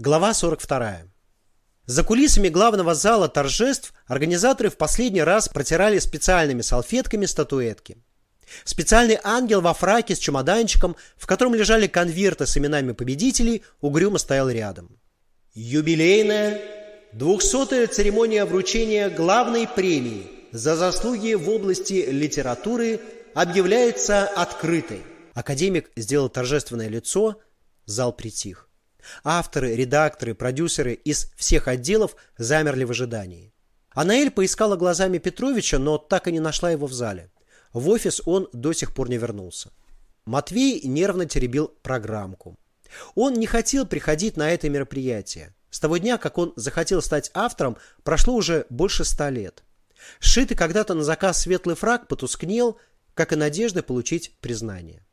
Глава 42. За кулисами главного зала торжеств организаторы в последний раз протирали специальными салфетками статуэтки. Специальный ангел во фраке с чемоданчиком, в котором лежали конверты с именами победителей, угрюмо стоял рядом. Юбилейная, двухсотая церемония вручения главной премии за заслуги в области литературы объявляется открытой. Академик сделал торжественное лицо, зал притих. Авторы, редакторы, продюсеры из всех отделов замерли в ожидании. Анаэль поискала глазами Петровича, но так и не нашла его в зале. В офис он до сих пор не вернулся. Матвей нервно теребил программку. Он не хотел приходить на это мероприятие. С того дня, как он захотел стать автором, прошло уже больше ста лет. Сшитый когда-то на заказ светлый фраг потускнел, как и надежда получить признание.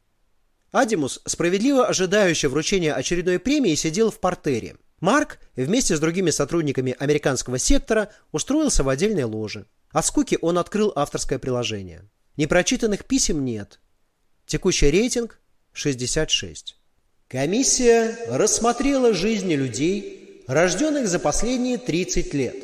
Адимус, справедливо ожидающий вручения очередной премии, сидел в портере. Марк вместе с другими сотрудниками американского сектора устроился в отдельной ложе. От скуки он открыл авторское приложение. Непрочитанных писем нет. Текущий рейтинг 66. Комиссия рассмотрела жизни людей, рожденных за последние 30 лет,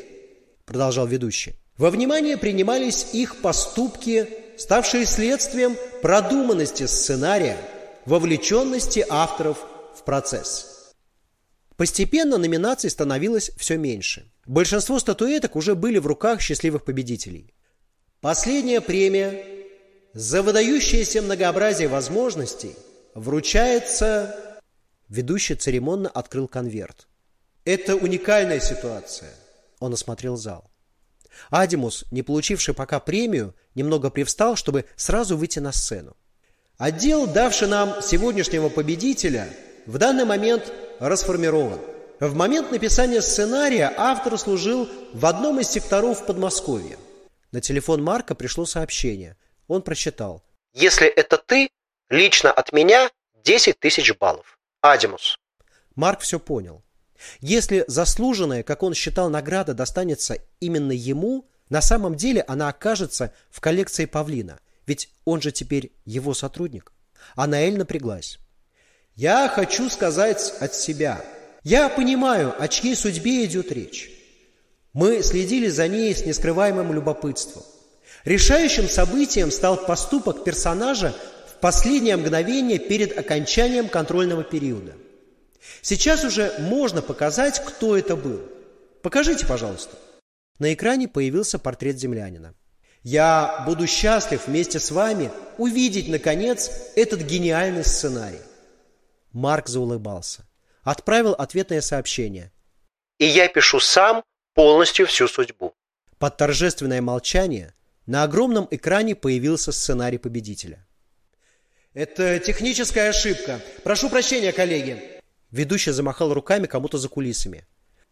продолжал ведущий. Во внимание принимались их поступки, ставшие следствием продуманности сценария – вовлеченности авторов в процесс. Постепенно номинаций становилось все меньше. Большинство статуэток уже были в руках счастливых победителей. Последняя премия за выдающееся многообразие возможностей вручается... Ведущий церемонно открыл конверт. Это уникальная ситуация. Он осмотрел зал. Адимус, не получивший пока премию, немного привстал, чтобы сразу выйти на сцену. Отдел, давший нам сегодняшнего победителя, в данный момент расформирован. В момент написания сценария автор служил в одном из секторов Подмосковья. На телефон Марка пришло сообщение. Он прочитал. «Если это ты, лично от меня 10 тысяч баллов. Адимус». Марк все понял. Если заслуженная, как он считал, награда достанется именно ему, на самом деле она окажется в коллекции Павлина – ведь он же теперь его сотрудник. А Наэль напряглась. «Я хочу сказать от себя. Я понимаю, о чьей судьбе идет речь. Мы следили за ней с нескрываемым любопытством. Решающим событием стал поступок персонажа в последнее мгновение перед окончанием контрольного периода. Сейчас уже можно показать, кто это был. Покажите, пожалуйста. На экране появился портрет землянина. Я буду счастлив вместе с вами увидеть, наконец, этот гениальный сценарий. Марк заулыбался. Отправил ответное сообщение. И я пишу сам полностью всю судьбу. Под торжественное молчание на огромном экране появился сценарий победителя. Это техническая ошибка. Прошу прощения, коллеги. Ведущий замахал руками кому-то за кулисами.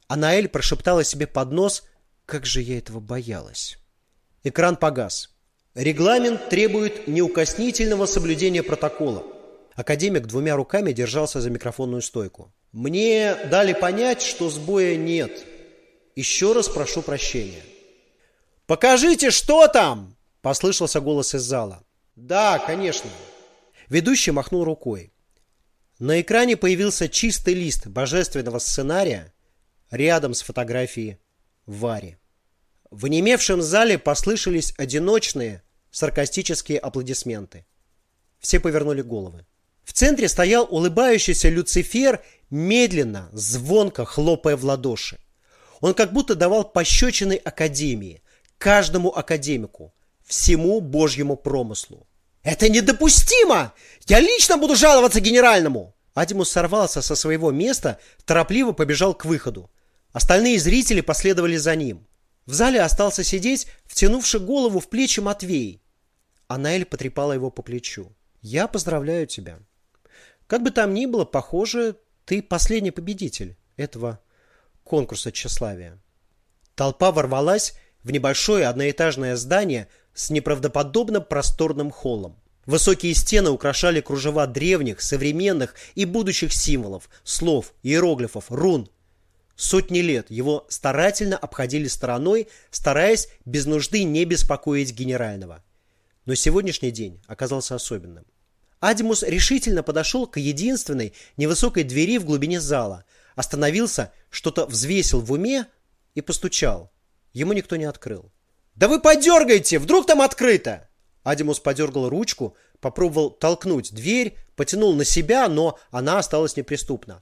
Анаэль прошептала себе под нос, как же я этого боялась. Экран погас. Регламент требует неукоснительного соблюдения протокола. Академик двумя руками держался за микрофонную стойку. Мне дали понять, что сбоя нет. Еще раз прошу прощения. Покажите, что там! Послышался голос из зала. Да, конечно. Ведущий махнул рукой. На экране появился чистый лист божественного сценария рядом с фотографией Вари. В немевшем зале послышались одиночные, саркастические аплодисменты. Все повернули головы. В центре стоял улыбающийся Люцифер, медленно, звонко хлопая в ладоши. Он как будто давал пощечины Академии, каждому академику, всему божьему промыслу. «Это недопустимо! Я лично буду жаловаться генеральному!» Адимус сорвался со своего места, торопливо побежал к выходу. Остальные зрители последовали за ним. В зале остался сидеть, втянувши голову в плечи Матвей. Анаэль потрепала его по плечу. «Я поздравляю тебя. Как бы там ни было, похоже, ты последний победитель этого конкурса тщеславия». Толпа ворвалась в небольшое одноэтажное здание с неправдоподобно просторным холлом. Высокие стены украшали кружева древних, современных и будущих символов, слов, иероглифов, рун – Сотни лет его старательно обходили стороной, стараясь без нужды не беспокоить генерального. Но сегодняшний день оказался особенным. Адимус решительно подошел к единственной невысокой двери в глубине зала, остановился, что-то взвесил в уме и постучал. Ему никто не открыл. «Да вы подергайте! Вдруг там открыто!» Адимус подергал ручку, попробовал толкнуть дверь, потянул на себя, но она осталась неприступна.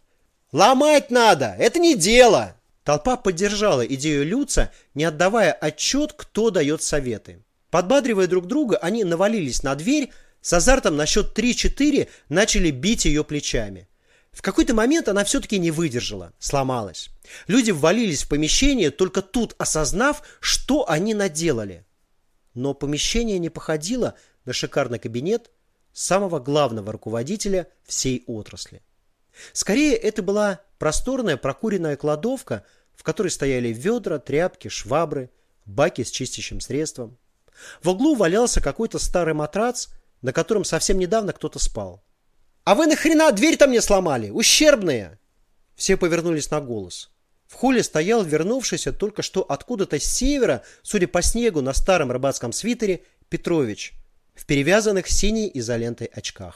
«Ломать надо! Это не дело!» Толпа поддержала идею Люца, не отдавая отчет, кто дает советы. Подбадривая друг друга, они навалились на дверь, с азартом на счет 3-4 начали бить ее плечами. В какой-то момент она все-таки не выдержала, сломалась. Люди ввалились в помещение, только тут осознав, что они наделали. Но помещение не походило на шикарный кабинет самого главного руководителя всей отрасли. Скорее, это была просторная прокуренная кладовка, в которой стояли ведра, тряпки, швабры, баки с чистящим средством. В углу валялся какой-то старый матрац, на котором совсем недавно кто-то спал. «А вы нахрена дверь-то мне сломали? Ущербные!» Все повернулись на голос. В холле стоял вернувшийся только что откуда-то с севера, судя по снегу на старом рыбацком свитере, Петрович в перевязанных синей изолентой очках.